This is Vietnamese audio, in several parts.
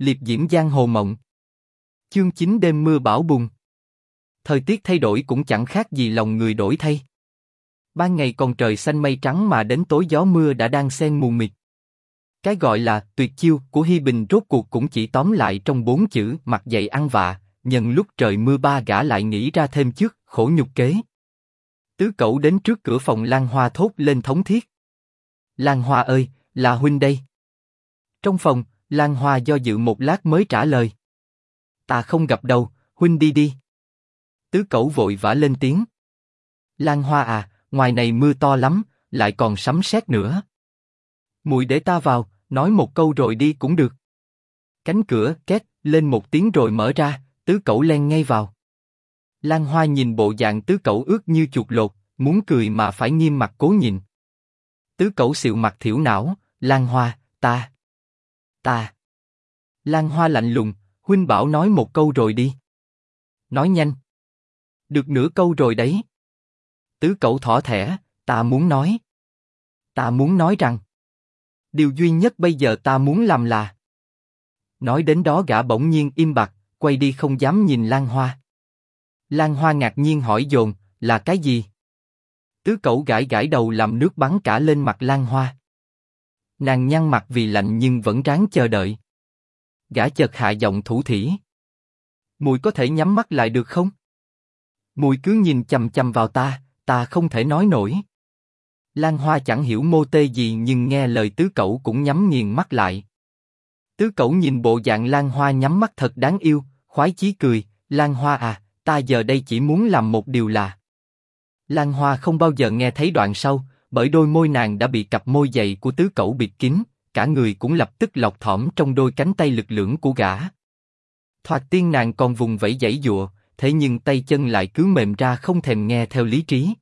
liệp diễm giang hồ mộng. Chương 9 đêm mưa bão bùng. Thời tiết thay đổi cũng chẳng khác gì lòng người đổi thay. Ban ngày còn trời xanh mây trắng mà đến tối gió mưa đã đang xen mù mịt. Cái gọi là tuyệt chiêu của Hi Bình rốt cuộc cũng chỉ tóm lại trong bốn chữ mặt dậy ăn vạ, nhân lúc trời mưa ba gã lại nghĩ ra thêm trước khổ nhục kế. Tứ cậu đến trước cửa phòng Lan Hoa thốt lên thống thiết. Lan Hoa ơi, là huynh đây. Trong phòng, Lan Hoa do dự một lát mới trả lời. Ta không gặp đâu, huynh đi đi. Tứ Cẩu vội vã lên tiếng. Lan Hoa à, ngoài này mưa to lắm, lại còn sấm sét nữa. Mùi để ta vào, nói một câu rồi đi cũng được. Cánh cửa két lên một tiếng rồi mở ra, tứ Cẩu len ngay vào. Lan Hoa nhìn bộ dạng tứ Cẩu ướt như chuột lột, muốn cười mà phải nghiêm mặt cố nhìn. Tứ Cẩu xịu mặt thiểu não, Lan Hoa, ta, ta. Lan Hoa lạnh lùng, huynh bảo nói một câu rồi đi. Nói nhanh. Được nửa câu rồi đấy. Tứ cậu thỏ thẻ, ta muốn nói. Ta muốn nói rằng. Điều duy nhất bây giờ ta muốn làm là. Nói đến đó gã bỗng nhiên im bặt, quay đi không dám nhìn Lan Hoa. Lan Hoa ngạc nhiên hỏi dồn, là cái gì? Tứ cậu gãi gãi đầu làm nước bắn cả lên mặt Lan Hoa. Nàng nhăn mặt vì lạnh nhưng vẫn ráng chờ đợi. Gã chợt hạ giọng thủ thỉ. Mùi có thể nhắm mắt lại được không? Mùi cứ nhìn chầm chầm vào ta, ta không thể nói nổi. Lan Hoa chẳng hiểu mô tê gì nhưng nghe lời tứ cậu cũng nhắm nghiền mắt lại. Tứ cậu nhìn bộ dạng Lan Hoa nhắm mắt thật đáng yêu, khoái chí cười, Lan Hoa à, ta giờ đây chỉ muốn làm một điều là. Lan Hoa không bao giờ nghe thấy đoạn sau, bởi đôi môi nàng đã bị cặp môi dày của tứ cậu bịt kín, cả người cũng lập tức lọt thỏm trong đôi cánh tay lực lưỡng của gã. Thoạt tiên nàng còn vùng vẫy giãy dụa, thế nhưng tay chân lại cứ mềm ra không thèm nghe theo lý trí.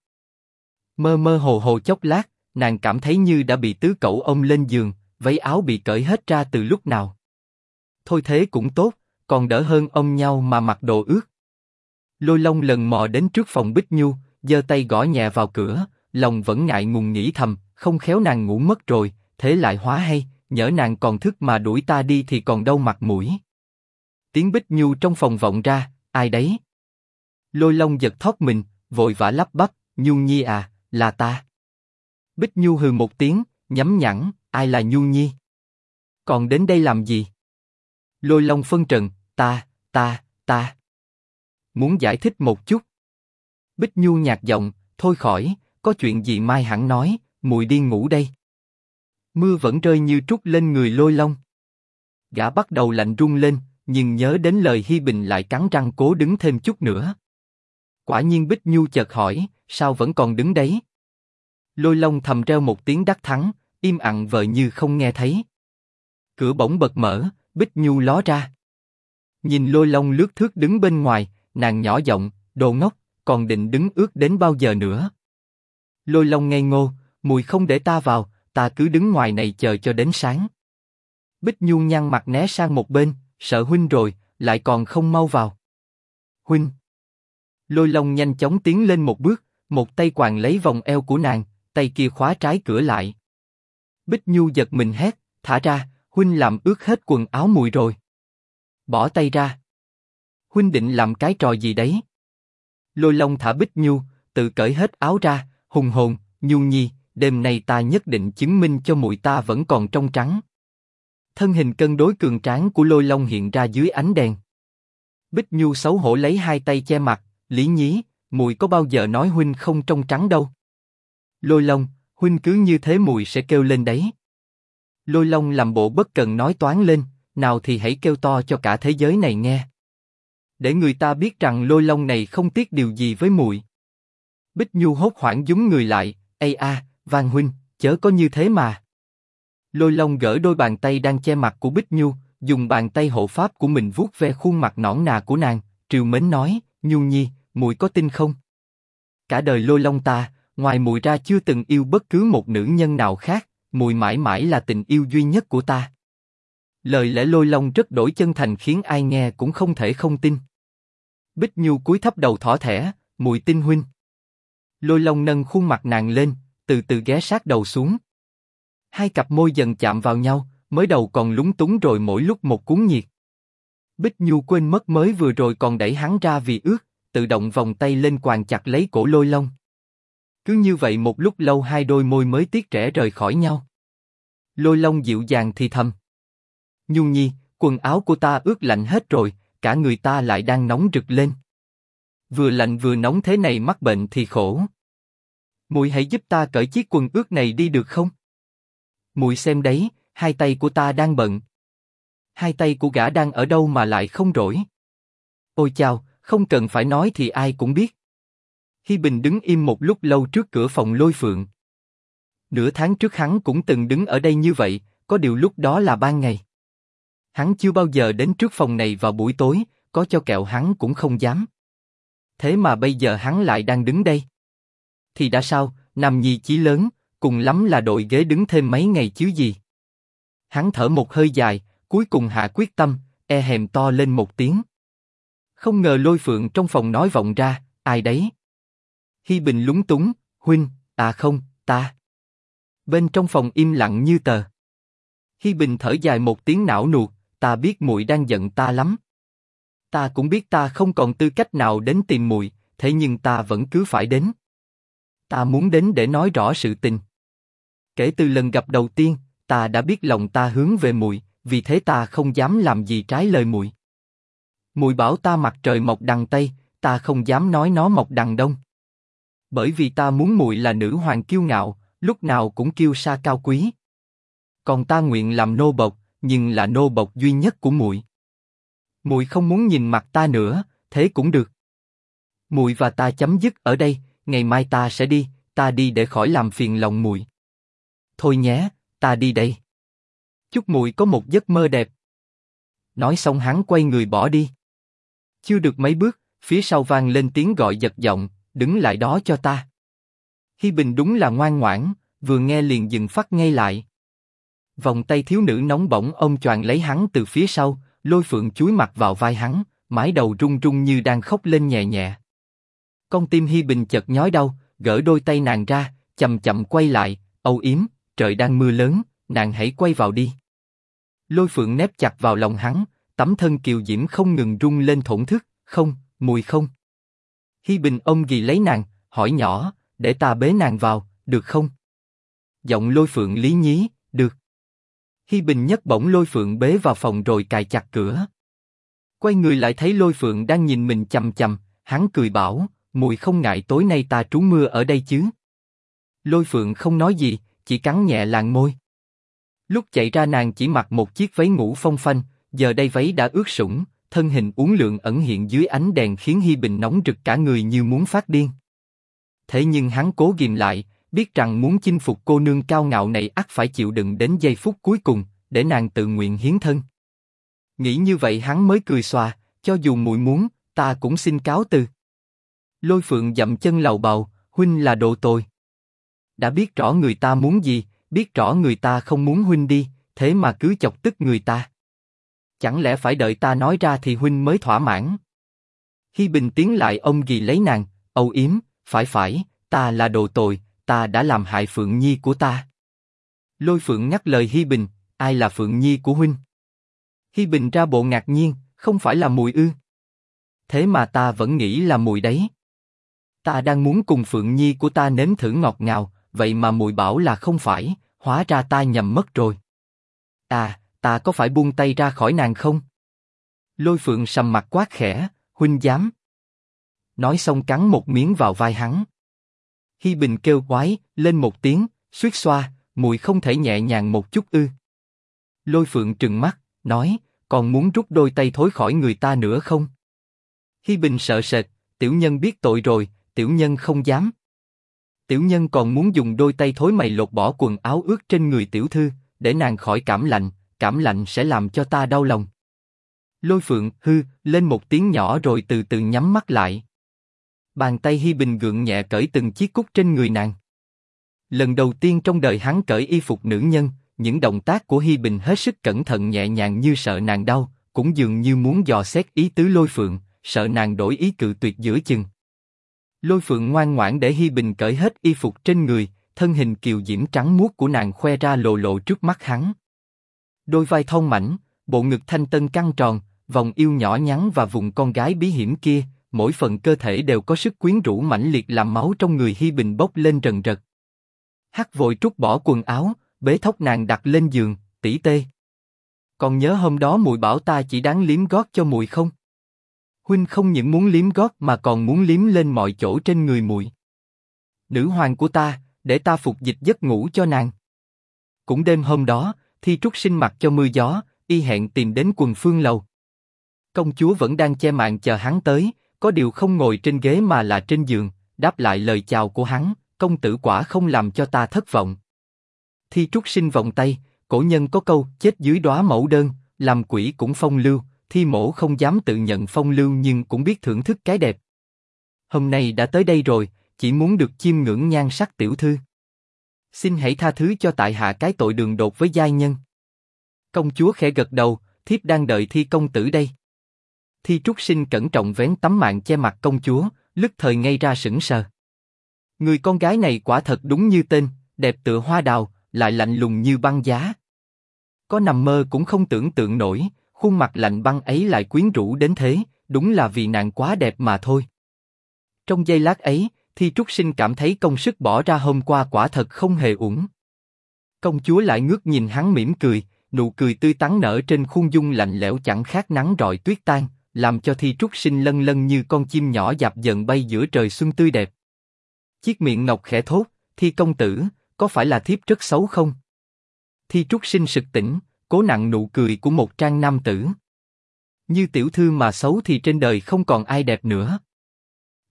Mơ mơ hồ hồ chốc lát, nàng cảm thấy như đã bị tứ cậu ôm lên giường, váy áo bị cởi hết ra từ lúc nào. Thôi thế cũng tốt, còn đỡ hơn ôm nhau mà mặc đồ ướt. Lôi Long lần mò đến trước phòng Bích Nhu, giơ tay gõ nhẹ vào cửa, lòng vẫn ngại ngùng nghĩ thầm, không khéo nàng ngủ mất rồi, thế lại hóa hay, nhỡ nàng còn thức mà đuổi ta đi thì còn đâu mặt mũi. Tiếng Bích Nhu trong phòng vọng ra, ai đấy? Lôi Long giật thót mình, vội vã lắp bắp, Nhu Nhi à, là ta. Bích Nhu hừ một tiếng, nhắm nhẵn, ai là Nhu Nhi? Còn đến đây làm gì? Lôi Long phân trần, ta, ta, ta. Muốn giải thích một chút. Bích Nhu nhạt giọng, thôi khỏi, có chuyện gì mai hẳn nói, mùi đi ngủ đây. Mưa vẫn rơi như trút lên người lôi long. Gã bắt đầu lạnh run lên, nhưng nhớ đến lời Hi Bình lại cắn răng cố đứng thêm chút nữa. Quả nhiên Bích Nhu chợt hỏi, sao vẫn còn đứng đấy? Lôi long thầm reo một tiếng đắc thắng, im ặng vờ như không nghe thấy. Cửa bỗng bật mở, Bích Nhu ló ra. Nhìn lôi long lướt thước đứng bên ngoài, nàng nhỏ giọng, đồ ngốc, còn định đứng ước đến bao giờ nữa? Lôi long ngây ngô, mùi không để ta vào, ta cứ đứng ngoài này chờ cho đến sáng. Bích Nhu nhăn mặt né sang một bên, sợ huynh rồi, lại còn không mau vào. Huynh. Lôi long nhanh chóng tiến lên một bước, một tay quàng lấy vòng eo của nàng, tay kia khóa trái cửa lại. Bích Nhu giật mình hét, thả ra, huynh làm ướt hết quần áo mùi rồi. Bỏ tay ra. Huynh định làm cái trò gì đấy? Lôi Long thả Bích Nhu, tự cởi hết áo ra, hùng hồn, Nhu Nhi, đêm nay ta nhất định chứng minh cho mũi ta vẫn còn trong trắng. Thân hình cân đối cường tráng của Lôi Long hiện ra dưới ánh đèn. Bích Nhu xấu hổ lấy hai tay che mặt, Lý Nhí, mùi có bao giờ nói huynh không trong trắng đâu. Lôi Long, huynh cứ như thế mùi sẽ kêu lên đấy. Lôi Long làm bộ bất cần nói toán lên, nào thì hãy kêu to cho cả thế giới này nghe để người ta biết rằng lôi long này không tiếc điều gì với mùi. Bích Nhu hốt hoảng dúng người lại, ây a, Van huynh, chớ có như thế mà. Lôi long gỡ đôi bàn tay đang che mặt của Bích Nhu, dùng bàn tay hộ pháp của mình vuốt ve khuôn mặt nõn nà của nàng, triều mến nói, Nhu nhi, muội có tin không? Cả đời lôi long ta, ngoài muội ra chưa từng yêu bất cứ một nữ nhân nào khác, muội mãi mãi là tình yêu duy nhất của ta. Lời lẽ lôi long rất đổi chân thành khiến ai nghe cũng không thể không tin. Bích Nhu cúi thấp đầu thỏ thẻ, mùi tin huynh. Lôi Long nâng khuôn mặt nàng lên, từ từ ghé sát đầu xuống. Hai cặp môi dần chạm vào nhau, mới đầu còn lúng túng rồi mỗi lúc một cuốn nhiệt. Bích Nhu quên mất mới vừa rồi còn đẩy hắn ra vì ướt, tự động vòng tay lên quàng chặt lấy cổ lôi long. Cứ như vậy một lúc lâu hai đôi môi mới tiếc rẽ rời khỏi nhau. Lôi long dịu dàng thì thầm. Nhu nhi, quần áo của ta ướt lạnh hết rồi, cả người ta lại đang nóng rực lên. Vừa lạnh vừa nóng thế này mắc bệnh thì khổ. Mùi hãy giúp ta cởi chiếc quần ướt này đi được không? Mùi xem đấy, hai tay của ta đang bận. Hai tay của gã đang ở đâu mà lại không rỗi? Ôi chao, không cần phải nói thì ai cũng biết. Hi Bình đứng im một lúc lâu trước cửa phòng lôi phượng. Nửa tháng trước hắn cũng từng đứng ở đây như vậy, có điều lúc đó là ban ngày. Hắn chưa bao giờ đến trước phòng này vào buổi tối, có cho kẹo hắn cũng không dám. Thế mà bây giờ hắn lại đang đứng đây. Thì đã sao, nằm nhì chí lớn, cùng lắm là đội ghế đứng thêm mấy ngày chứ gì. Hắn thở một hơi dài, cuối cùng hạ quyết tâm, e hèm to lên một tiếng. Không ngờ lôi phượng trong phòng nói vọng ra, ai đấy? Hi Bình lúng túng, huynh, à không, ta. Bên trong phòng im lặng như tờ. Hi Bình thở dài một tiếng não nuột, ta biết muội đang giận ta lắm. Ta cũng biết ta không còn tư cách nào đến tìm muội, thế nhưng ta vẫn cứ phải đến. Ta muốn đến để nói rõ sự tình. Kể từ lần gặp đầu tiên, ta đã biết lòng ta hướng về muội, vì thế ta không dám làm gì trái lời muội. Muội bảo ta mặt trời mọc đằng tây, ta không dám nói nó mọc đằng đông. Bởi vì ta muốn muội là nữ hoàng kiêu ngạo, lúc nào cũng kiêu sa cao quý. Còn ta nguyện làm nô bộc, nhưng là nô bộc duy nhất của muội. Mùi không muốn nhìn mặt ta nữa, thế cũng được. Mùi và ta chấm dứt ở đây, ngày mai ta sẽ đi, ta đi để khỏi làm phiền lòng mùi. Thôi nhé, ta đi đây. Chúc mùi có một giấc mơ đẹp. Nói xong hắn quay người bỏ đi. Chưa được mấy bước, phía sau vang lên tiếng gọi giật giọng, đứng lại đó cho ta. Hi Bình đúng là ngoan ngoãn, vừa nghe liền dừng phát ngay lại. Vòng tay thiếu nữ nóng bỏng ông choàng lấy hắn từ phía sau, lôi phượng chúi mặt vào vai hắn, mái đầu rung rung như đang khóc lên nhẹ nhẹ. Con tim Hi Bình chợt nhói đau, gỡ đôi tay nàng ra, chậm chậm quay lại, âu yếm, trời đang mưa lớn, nàng hãy quay vào đi. Lôi phượng nép chặt vào lòng hắn, tấm thân kiều diễm không ngừng rung lên thổn thức, không, mùi không. Hi Bình ôm ghi lấy nàng, hỏi nhỏ, để ta bế nàng vào, được không? Giọng lôi phượng lý nhí. Hi Bình nhất bổng lôi phượng bế vào phòng rồi cài chặt cửa. Quay người lại thấy lôi phượng đang nhìn mình chầm chầm, hắn cười bảo, mùi không ngại tối nay ta trú mưa ở đây chứ? Lôi phượng không nói gì, chỉ cắn nhẹ làn môi. Lúc chạy ra nàng chỉ mặc một chiếc váy ngủ phong phanh, giờ đây váy đã ướt sũng, thân hình uốn lượn ẩn hiện dưới ánh đèn khiến Hi Bình nóng rực cả người như muốn phát điên. Thế nhưng hắn cố ghim lại, biết rằng muốn chinh phục cô nương cao ngạo này ắt phải chịu đựng đến giây phút cuối cùng, để nàng tự nguyện hiến thân. Nghĩ như vậy hắn mới cười xòa, cho dù muội muốn, ta cũng xin cáo từ. Lôi Phượng dậm chân lầu bầu, huynh là đồ tồi. Đã biết rõ người ta muốn gì, biết rõ người ta không muốn huynh đi, thế mà cứ chọc tức người ta. Chẳng lẽ phải đợi ta nói ra thì huynh mới thỏa mãn? Hi Bình tiến lại ông ghi lấy nàng, âu yếm, phải phải, ta là đồ tồi, ta đã làm hại Phượng Nhi của ta. Lôi Phượng nhắc lời Hi Bình, ai là Phượng Nhi của huynh? Hi Bình ra bộ ngạc nhiên, không phải là mùi ư? Thế mà ta vẫn nghĩ là mùi đấy. Ta đang muốn cùng Phượng Nhi của ta nếm thử ngọt ngào, vậy mà mùi bảo là không phải, hóa ra ta nhầm mất rồi. À, ta có phải buông tay ra khỏi nàng không? Lôi Phượng sầm mặt quát khẽ, huynh dám. Nói xong cắn một miếng vào vai hắn. Hi Bình kêu quái, lên một tiếng, suýt xoa, mùi không thể nhẹ nhàng một chút ư? Lôi Phượng trừng mắt, nói, còn muốn rút đôi tay thối khỏi người ta nữa không? Hi Bình sợ sệt, tiểu nhân biết tội rồi, tiểu nhân không dám. Tiểu nhân còn muốn dùng đôi tay thối mày lột bỏ quần áo ướt trên người tiểu thư, để nàng khỏi cảm lạnh, cảm lạnh sẽ làm cho ta đau lòng. Lôi Phượng hư lên một tiếng nhỏ rồi từ từ nhắm mắt lại. Bàn tay Hi Bình gượng nhẹ cởi từng chiếc cúc trên người nàng. Lần đầu tiên trong đời hắn cởi y phục nữ nhân, những động tác của Hi Bình hết sức cẩn thận nhẹ nhàng như sợ nàng đau, cũng dường như muốn dò xét ý tứ Lôi Phượng, sợ nàng đổi ý cự tuyệt giữa chừng. Lôi Phượng ngoan ngoãn để Hi Bình cởi hết y phục trên người, thân hình kiều diễm trắng muốt của nàng khoe ra lộ lộ trước mắt hắn. Đôi vai thon mảnh, bộ ngực thanh tân căng tròn, vòng yêu nhỏ nhắn và vùng con gái bí hiểm kia, mỗi phần cơ thể đều có sức quyến rũ mãnh liệt làm máu trong người Hi Bình bốc lên rần rật. Hắc vội trút bỏ quần áo, bế thóc nàng đặt lên giường, tỷ tê. Còn nhớ hôm đó mùi bảo ta chỉ đáng liếm gót cho mùi không? Huynh không những muốn liếm gót mà còn muốn liếm lên mọi chỗ trên người mùi. Nữ hoàng của ta, để ta phục dịch giấc ngủ cho nàng. Cũng đêm hôm đó, Thi Trúc sinh mặt cho mưa gió, y hẹn tìm đến quần phương lầu. Công chúa vẫn đang che màn chờ hắn tới, có điều không ngồi trên ghế mà là trên giường, đáp lại lời chào của hắn, công tử quả không làm cho ta thất vọng. Thi Trúc sinh vòng tay, cổ nhân có câu chết dưới đóa mẫu đơn, làm quỷ cũng phong lưu, thi mổ không dám tự nhận phong lưu nhưng cũng biết thưởng thức cái đẹp. Hôm nay đã tới đây rồi, chỉ muốn được chiêm ngưỡng nhan sắc tiểu thư. Xin hãy tha thứ cho tại hạ cái tội đường đột với giai nhân. Công chúa khẽ gật đầu, thiếp đang đợi thi công tử đây. Thi trúc sinh cẩn trọng vén tấm mạng che mặt công chúa, lức thời ngay ra sững sờ. Người con gái này quả thật đúng như tên, đẹp tựa hoa đào, lại lạnh lùng như băng giá. Có nằm mơ cũng không tưởng tượng nổi, khuôn mặt lạnh băng ấy lại quyến rũ đến thế, đúng là vì nàng quá đẹp mà thôi. Trong giây lát ấy, Thi Trúc Sinh cảm thấy công sức bỏ ra hôm qua quả thật không hề uổng. Công chúa lại ngước nhìn hắn mỉm cười, nụ cười tươi tắn nở trên khuôn dung lạnh lẽo chẳng khác nắng rọi tuyết tan, làm cho Thi Trúc Sinh lân lân như con chim nhỏ dạp dần bay giữa trời xuân tươi đẹp. Chiếc miệng ngọc khẽ thốt, Thi công tử, có phải là thiếp rất xấu không? Thi Trúc Sinh sực tỉnh, cố nặng nụ cười của một trang nam tử. Như tiểu thư mà xấu thì trên đời không còn ai đẹp nữa.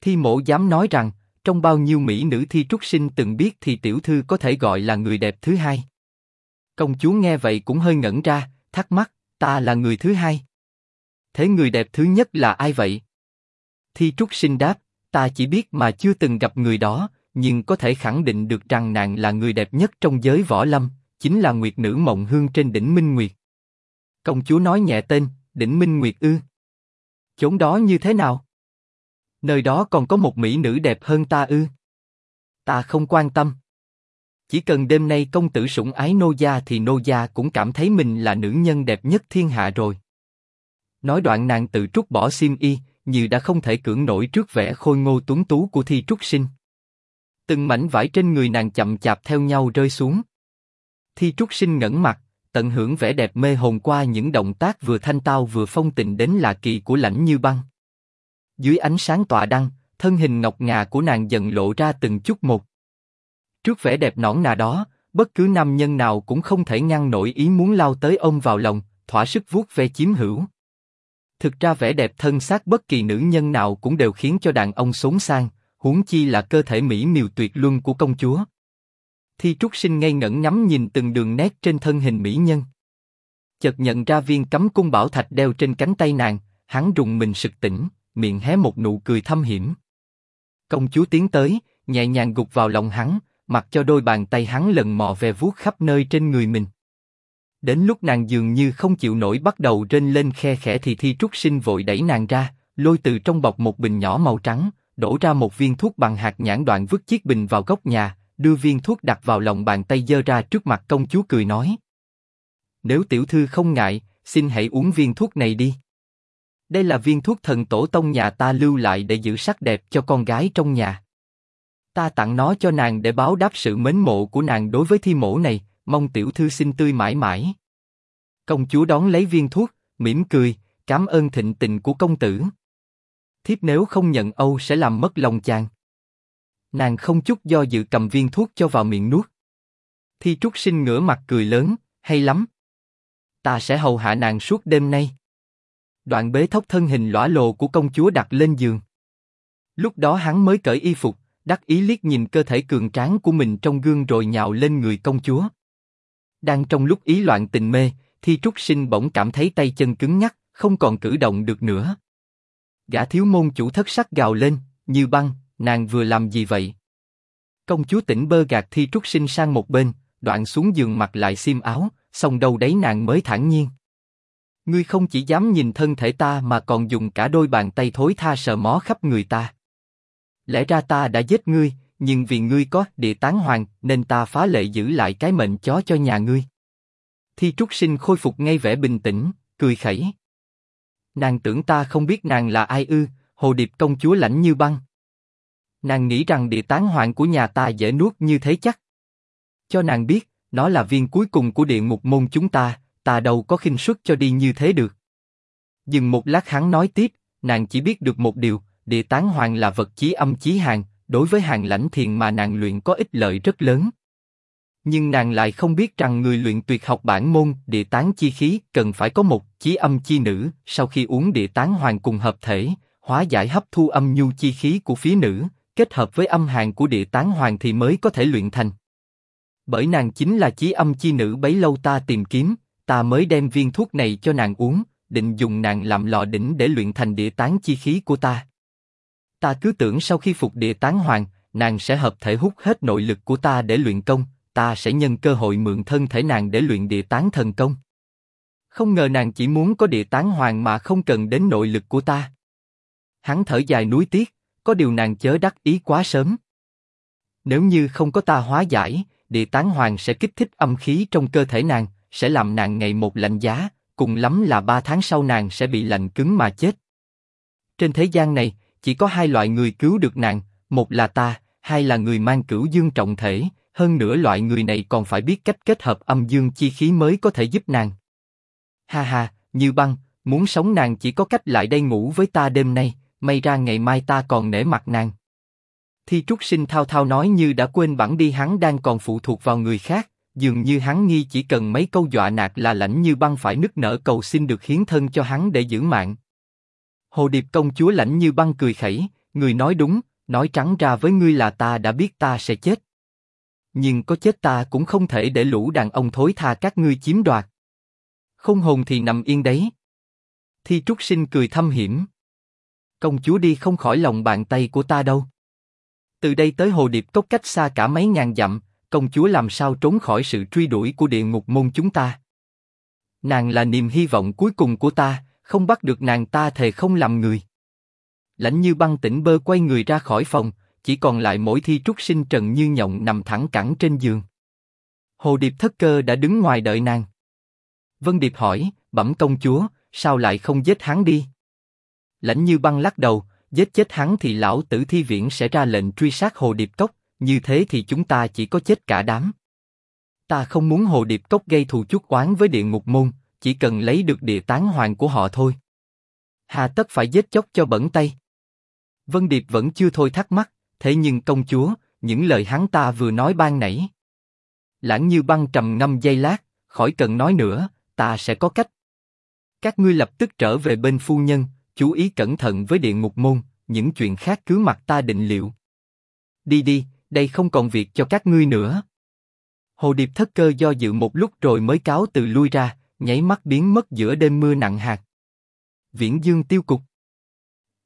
Thi mộ dám nói rằng, trong bao nhiêu mỹ nữ thi trúc sinh từng biết thì tiểu thư có thể gọi là người đẹp thứ hai. Công chúa nghe vậy cũng hơi ngẩn ra, thắc mắc, ta là người thứ hai. Thế người đẹp thứ nhất là ai vậy? Thi trúc sinh đáp, ta chỉ biết mà chưa từng gặp người đó, nhưng có thể khẳng định được rằng nàng là người đẹp nhất trong giới võ lâm, chính là Nguyệt nữ Mộng Hương trên đỉnh Minh Nguyệt. Công chúa nói nhẹ tên, đỉnh Minh Nguyệt ư? Chốn đó như thế nào? Nơi đó còn có một mỹ nữ đẹp hơn ta ư? Ta không quan tâm. Chỉ cần đêm nay công tử sủng ái nô gia thì nô gia cũng cảm thấy mình là nữ nhân đẹp nhất thiên hạ rồi. Nói đoạn nàng tự trút bỏ xiêm y, như đã không thể cưỡng nổi trước vẻ khôi ngô tuấn tú của thi trúc sinh. Từng mảnh vải trên người nàng chậm chạp theo nhau rơi xuống. Thi trúc sinh ngẩn mặt, tận hưởng vẻ đẹp mê hồn qua những động tác vừa thanh tao vừa phong tình đến lạ kỳ của lãnh như băng. Dưới ánh sáng tỏa đăng, thân hình ngọc ngà của nàng dần lộ ra từng chút một. Trước vẻ đẹp nõn nà đó, bất cứ nam nhân nào cũng không thể ngăn nổi ý muốn lao tới ôm vào lòng, thỏa sức vuốt ve chiếm hữu. Thực ra vẻ đẹp thân xác bất kỳ nữ nhân nào cũng đều khiến cho đàn ông xốn sang, huống chi là cơ thể mỹ miều tuyệt luân của công chúa. Thi Trúc Sinh ngây ngẩn ngắm nhìn từng đường nét trên thân hình mỹ nhân. Chợt nhận ra viên cấm cung bảo thạch đeo trên cánh tay nàng, hắn rùng mình sực tỉnh, miệng hé một nụ cười thâm hiểm. Công chúa tiến tới, nhẹ nhàng gục vào lòng hắn, mặc cho đôi bàn tay hắn lần mò về vuốt khắp nơi trên người mình. Đến lúc nàng dường như không chịu nổi bắt đầu rên lên khe khẽ thì Thi Trúc Sinh vội đẩy nàng ra, lôi từ trong bọc một bình nhỏ màu trắng, đổ ra một viên thuốc bằng hạt nhãn đoạn vứt chiếc bình vào góc nhà, đưa viên thuốc đặt vào lòng bàn tay dơ ra trước mặt công chúa cười nói: Nếu tiểu thư không ngại, xin hãy uống viên thuốc này đi. Đây là viên thuốc thần tổ tông nhà ta lưu lại để giữ sắc đẹp cho con gái trong nhà. Ta tặng nó cho nàng để báo đáp sự mến mộ của nàng đối với thi mổ này, mong tiểu thư xin tươi mãi mãi. Công chúa đón lấy viên thuốc, mỉm cười, cảm ơn thịnh tình của công tử. Thiếp nếu không nhận âu sẽ làm mất lòng chàng. Nàng không chút do dự cầm viên thuốc cho vào miệng nuốt. Thi Trúc Sinh ngửa mặt cười lớn, hay lắm. Ta sẽ hầu hạ nàng suốt đêm nay. Đoạn bế thốc thân hình lõa lồ của công chúa đặt lên giường. Lúc đó hắn mới cởi y phục, đắc ý liếc nhìn cơ thể cường tráng của mình trong gương rồi nhào lên người công chúa. Đang trong lúc ý loạn tình mê, Thi Trúc Sinh bỗng cảm thấy tay chân cứng nhắc, không còn cử động được nữa. Gã thiếu môn chủ thất sắc gào lên, như băng, nàng vừa làm gì vậy? Công chúa tỉnh bơ gạt Thi Trúc Sinh sang một bên, đoạn xuống giường mặc lại xiêm áo, xong đầu đấy nàng mới thản nhiên. Ngươi không chỉ dám nhìn thân thể ta mà còn dùng cả đôi bàn tay thối tha sờ mó khắp người ta. Lẽ ra ta đã giết ngươi, nhưng vì ngươi có địa tán hoàng nên ta phá lệ giữ lại cái mệnh chó cho nhà ngươi. Thi Trúc Sinh khôi phục ngay vẻ bình tĩnh, cười khẩy. Nàng tưởng ta không biết nàng là ai ư, hồ điệp công chúa lãnh như băng. Nàng nghĩ rằng địa tán hoàng của nhà ta dễ nuốt như thế chắc. Cho nàng biết, nó là viên cuối cùng của địa ngục môn chúng ta, ta đâu có khinh suất cho đi như thế được. Dừng một lát hắn nói tiếp, nàng chỉ biết được một điều, địa tán hoàng là vật chí âm chí hàng, đối với hàng lãnh thiền mà nàng luyện có ích lợi rất lớn. Nhưng nàng lại không biết rằng người luyện tuyệt học bản môn địa tán chi khí cần phải có một chí âm chi nữ, sau khi uống địa tán hoàng cùng hợp thể, hóa giải hấp thu âm nhu chi khí của phía nữ, kết hợp với âm hàng của địa tán hoàng thì mới có thể luyện thành. Bởi nàng chính là chí âm chi nữ bấy lâu ta tìm kiếm, ta mới đem viên thuốc này cho nàng uống, định dùng nàng làm lò đỉnh để luyện thành địa tán chi khí của ta. Ta cứ tưởng sau khi phục địa tán hoàng, nàng sẽ hợp thể hút hết nội lực của ta để luyện công, ta sẽ nhân cơ hội mượn thân thể nàng để luyện địa tán thần công. Không ngờ nàng chỉ muốn có địa tán hoàng mà không cần đến nội lực của ta. Hắn thở dài núi tiếc, có điều nàng chớ đắc ý quá sớm. Nếu như không có ta hóa giải, địa tán hoàng sẽ kích thích âm khí trong cơ thể nàng, sẽ làm nàng ngày một lạnh giá, cùng lắm là ba tháng sau nàng sẽ bị lạnh cứng mà chết. Trên thế gian này, chỉ có hai loại người cứu được nàng, một là ta, hai là người mang cửu dương trọng thể, hơn nữa loại người này còn phải biết cách kết hợp âm dương chi khí mới có thể giúp nàng. Ha ha, như băng, muốn sống nàng chỉ có cách lại đây ngủ với ta đêm nay, may ra ngày mai ta còn nể mặt nàng. Thi Trúc Sinh thao thao nói như đã quên bản đi hắn đang còn phụ thuộc vào người khác, dường như hắn nghi chỉ cần mấy câu dọa nạt là lãnh như băng phải nức nở cầu xin được hiến thân cho hắn để giữ mạng. Hồ Điệp công chúa lãnh như băng cười khẩy, người nói đúng, nói trắng ra với ngươi là ta đã biết ta sẽ chết. Nhưng có chết ta cũng không thể để lũ đàn ông thối tha các ngươi chiếm đoạt. Không hồn thì nằm yên đấy. Thi Trúc Sinh cười thâm hiểm. Công chúa đi không khỏi lòng bàn tay của ta đâu. Từ đây tới Hồ Điệp cốc cách xa cả mấy ngàn dặm, công chúa làm sao trốn khỏi sự truy đuổi của địa ngục môn chúng ta. Nàng là niềm hy vọng cuối cùng của ta, không bắt được nàng ta thề không làm người. Lãnh như băng tỉnh bơ quay người ra khỏi phòng, chỉ còn lại mỗi thi trúc sinh trần như nhộng nằm thẳng cẳng trên giường. Hồ Điệp thất cơ đã đứng ngoài đợi nàng. Vân Điệp hỏi, bẩm công chúa, sao lại không giết hắn đi? Lãnh như băng lắc đầu, giết chết hắn thì lão tử thi viễn sẽ ra lệnh truy sát Hồ Điệp Cốc, như thế thì chúng ta chỉ có chết cả đám. Ta không muốn Hồ Điệp Cốc gây thù chuốc oán với địa ngục môn, chỉ cần lấy được địa tán hoàng của họ thôi. Hà tất phải giết chóc cho bẩn tay. Vân Điệp vẫn chưa thôi thắc mắc, thế nhưng công chúa, những lời hắn ta vừa nói ban nãy. Lãng như băng trầm ngâm giây lát, khỏi cần nói nữa, ta sẽ có cách. Các ngươi lập tức trở về bên phu nhân, chú ý cẩn thận với địa ngục môn, những chuyện khác cứ mặc ta định liệu. Đi đi, đây không còn việc cho các ngươi nữa. Hồ Điệp thất cơ do dự một lúc rồi mới cáo từ lui ra, nháy mắt biến mất giữa đêm mưa nặng hạt. Viễn Dương tiêu cục.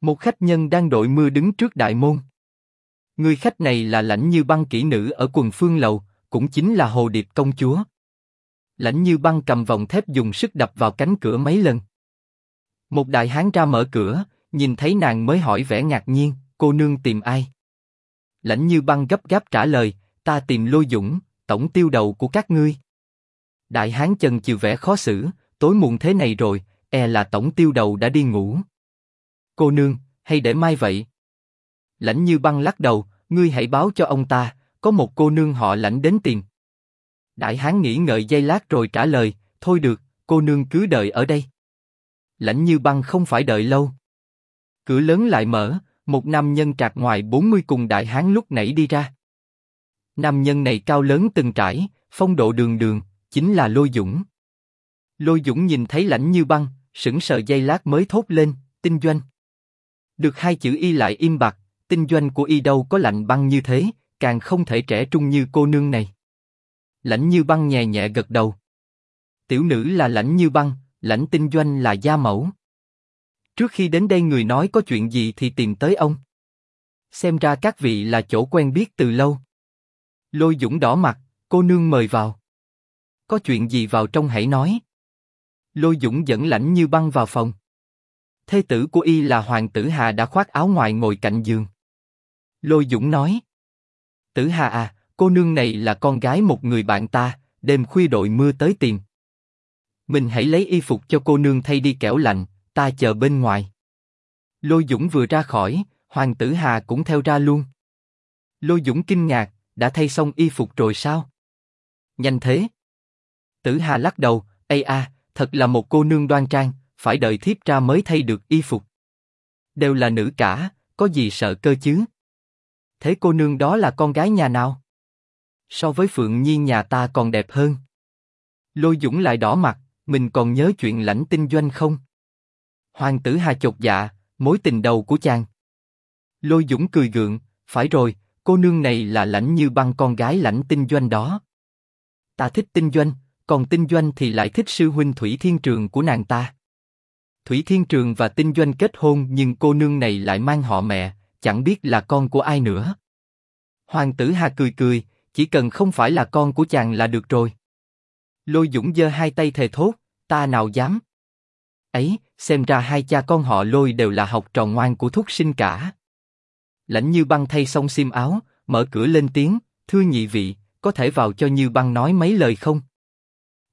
Một khách nhân đang đội mưa đứng trước đại môn. Người khách này là lãnh như băng kỹ nữ ở quần phương lầu, cũng chính là Hồ Điệp công chúa. Lãnh như băng cầm vòng thép dùng sức đập vào cánh cửa mấy lần. Một đại hán ra mở cửa, nhìn thấy nàng mới hỏi vẻ ngạc nhiên, cô nương tìm ai? Lãnh như băng gấp gáp trả lời, ta tìm lôi dũng, tổng tiêu đầu của các ngươi. Đại hán chân chịu vẻ khó xử, tối muộn thế này rồi, e là tổng tiêu đầu đã đi ngủ. Cô nương, hay để mai vậy? Lãnh như băng lắc đầu, ngươi hãy báo cho ông ta, có một cô nương họ lãnh đến tìm. Đại hán nghĩ ngợi giây lát rồi trả lời, thôi được, cô nương cứ đợi ở đây. Lãnh như băng không phải đợi lâu. Cửa lớn lại mở, một nam nhân trạc ngoài 40 cùng đại hán lúc nãy đi ra. Nam nhân này cao lớn từng trải, phong độ đường đường, chính là Lôi Dũng. Lôi Dũng nhìn thấy lãnh như băng, sững sờ giây lát mới thốt lên, tinh doanh. Được hai chữ y lại im bặt, tinh doanh của y đâu có lạnh băng như thế, càng không thể trẻ trung như cô nương này. Lãnh như băng nhẹ nhẹ gật đầu. Tiểu nữ là lãnh như băng, lãnh tinh doanh là gia mẫu. Trước khi đến đây người nói có chuyện gì thì tìm tới ông. Xem ra các vị là chỗ quen biết từ lâu. Lôi Dũng đỏ mặt, cô nương mời vào. Có chuyện gì vào trong hãy nói. Lôi Dũng dẫn lãnh như băng vào phòng. Thê tử của y là Hoàng tử Hà đã khoác áo ngoài ngồi cạnh giường. Lôi Dũng nói. Tử Hà à, cô nương này là con gái một người bạn ta, đêm khuya đội mưa tới tìm. Mình hãy lấy y phục cho cô nương thay đi kẻo lạnh, ta chờ bên ngoài. Lôi Dũng vừa ra khỏi, Hoàng tử Hà cũng theo ra luôn. Lôi Dũng kinh ngạc, đã thay xong y phục rồi sao? Nhanh thế. Tử Hà lắc đầu, ây a, thật là một cô nương đoan trang, phải đợi thiếp ra mới thay được y phục. Đều là nữ cả, có gì sợ cơ chứ? Thế cô nương đó là con gái nhà nào? So với Phượng Nhi nhà ta còn đẹp hơn. Lôi Dũng lại đỏ mặt, mình còn nhớ chuyện lãnh tinh doanh không? Hoàng tử Hà chột dạ, mối tình đầu của chàng. Lôi Dũng cười gượng, phải rồi, cô nương này là lãnh như băng con gái lãnh tinh doanh đó. Ta thích tinh doanh, còn tinh doanh thì lại thích sư huynh Thủy Thiên Trường của nàng ta. Thủy Thiên Trường và tinh doanh kết hôn nhưng cô nương này lại mang họ mẹ, chẳng biết là con của ai nữa. Hoàng tử Hà cười cười, chỉ cần không phải là con của chàng là được rồi. Lôi Dũng giơ hai tay thề thốt, ta nào dám. Ấy, xem ra hai cha con họ lôi đều là học trò ngoan của thúc sinh cả. Lãnh Như Băng thay xong xiêm áo, mở cửa lên tiếng, thưa nhị vị, có thể vào cho Như Băng nói mấy lời không?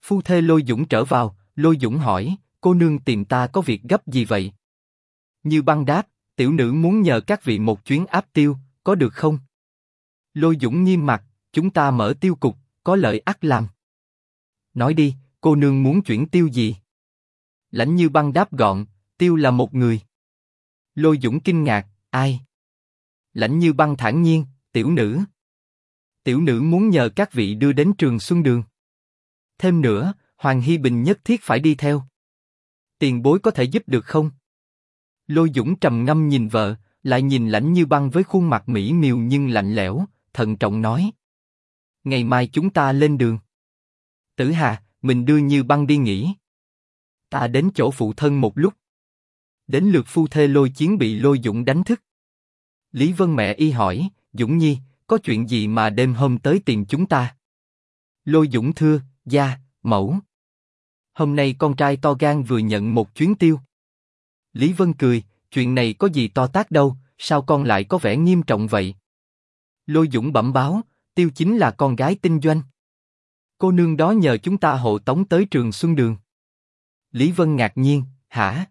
Phu thê Lôi Dũng trở vào, Lôi Dũng hỏi, cô nương tìm ta có việc gấp gì vậy? Như Băng đáp, tiểu nữ muốn nhờ các vị một chuyến áp tiêu, có được không? Lôi Dũng nghiêm mặt, chúng ta mở tiêu cục, có lợi ắt làm. Nói đi, cô nương muốn chuyển tiêu gì? Lãnh Như Băng đáp gọn, tiêu là một người. Lôi Dũng kinh ngạc, ai? Lãnh Như Băng thản nhiên, tiểu nữ. Tiểu nữ muốn nhờ các vị đưa đến trường Xuân Đường. Thêm nữa, Hoàng Hy Bình nhất thiết phải đi theo. Tiền bối có thể giúp được không? Lôi Dũng trầm ngâm nhìn vợ, lại nhìn Lãnh Như Băng với khuôn mặt mỹ miều nhưng lạnh lẽo, thận trọng nói. Ngày mai chúng ta lên đường. Tử Hà, mình đưa Như Băng đi nghỉ. Ta đến chỗ phụ thân một lúc. Đến lượt phu thê lôi chiến bị lôi Dũng đánh thức. Lý Vân mẹ y hỏi, Dũng Nhi, có chuyện gì mà đêm hôm tới tìm chúng ta? Lôi Dũng thưa, gia, mẫu. Hôm nay con trai to gan vừa nhận một chuyến tiêu. Lý Vân cười, chuyện này có gì to tát đâu, sao con lại có vẻ nghiêm trọng vậy? Lôi Dũng bẩm báo, tiêu chính là con gái tinh doanh. Cô nương đó nhờ chúng ta hộ tống tới trường Xuân Đường. Lý Vân ngạc nhiên, hả?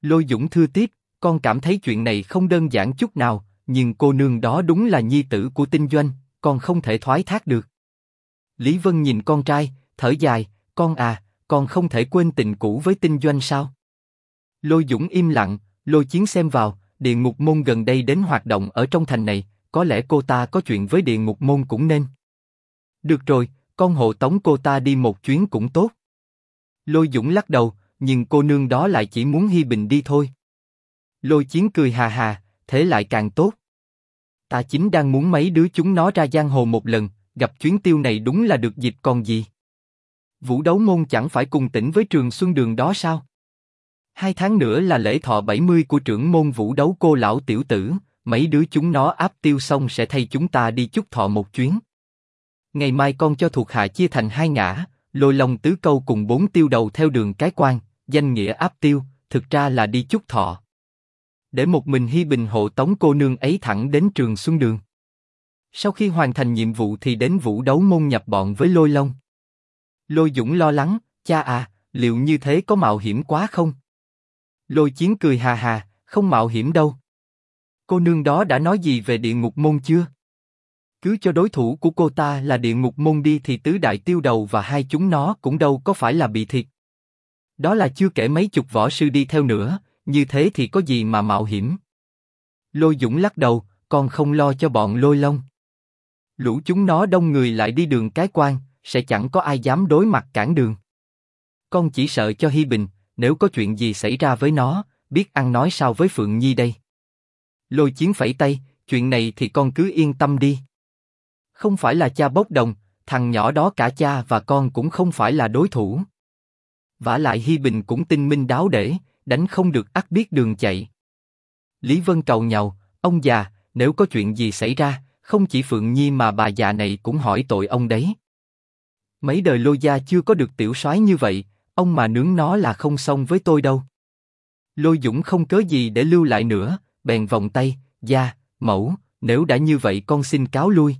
Lôi Dũng thưa tiếp, con cảm thấy chuyện này không đơn giản chút nào, nhưng cô nương đó đúng là nhi tử của tinh doanh, con không thể thoái thác được. Lý Vân nhìn con trai, thở dài, con à, con không thể quên tình cũ với tinh doanh sao? Lôi Dũng im lặng, lôi chiến xem vào, địa ngục môn gần đây đến hoạt động ở trong thành này, có lẽ cô ta có chuyện với địa ngục môn cũng nên. Được rồi, con hộ tống cô ta đi một chuyến cũng tốt. Lôi Dũng lắc đầu, nhưng cô nương đó lại chỉ muốn Hi Bình đi thôi. Lôi Chiến cười hà hà, thế lại càng tốt. Ta chính đang muốn mấy đứa chúng nó ra giang hồ một lần, gặp chuyến tiêu này đúng là được dịp còn gì. Vũ đấu môn chẳng phải cùng tỉnh với trường Xuân Đường đó sao? Hai tháng nữa là lễ thọ 70 của trưởng môn vũ đấu cô lão tiểu tử, mấy đứa chúng nó áp tiêu xong sẽ thay chúng ta đi chúc thọ một chuyến. Ngày mai con cho thuộc hạ chia thành hai ngã, lôi long tứ câu cùng bốn tiêu đầu theo đường cái quan, danh nghĩa áp tiêu, thực ra là đi chúc thọ. Để một mình Hi Bình hộ tống cô nương ấy thẳng đến trường Xuân Đường. Sau khi hoàn thành nhiệm vụ thì đến vũ đấu môn nhập bọn với lôi long. Lôi Dũng lo lắng, cha à, liệu như thế có mạo hiểm quá không? Lôi Chiến cười hà hà, không mạo hiểm đâu. Cô nương đó đã nói gì về địa ngục môn chưa? Cứ cho đối thủ của cô ta là địa ngục môn đi thì tứ đại tiêu đầu và hai chúng nó cũng đâu có phải là bị thiệt. Đó là chưa kể mấy chục võ sư đi theo nữa, như thế thì có gì mà mạo hiểm. Lôi Dũng lắc đầu, con không lo cho bọn lôi long. Lũ chúng nó đông người lại đi đường cái quan, sẽ chẳng có ai dám đối mặt cản đường. Con chỉ sợ cho Hi Bình, nếu có chuyện gì xảy ra với nó, biết ăn nói sao với Phượng Nhi đây. Lôi chiến phẩy tay, chuyện này thì con cứ yên tâm đi. Không phải là cha bốc đồng, thằng nhỏ đó cả cha và con cũng không phải là đối thủ. Vả lại Hi Bình cũng tinh minh đáo để, đánh không được ắt biết đường chạy. Lý Vân cầu nhau, ông già, nếu có chuyện gì xảy ra, không chỉ Phượng Nhi mà bà già này cũng hỏi tội ông đấy. Mấy đời lôi gia chưa có được tiểu soái như vậy, ông mà nướng nó là không xong với tôi đâu. Lôi Dũng không cớ gì để lưu lại nữa, bèn vòng tay, gia, mẫu, nếu đã như vậy con xin cáo lui.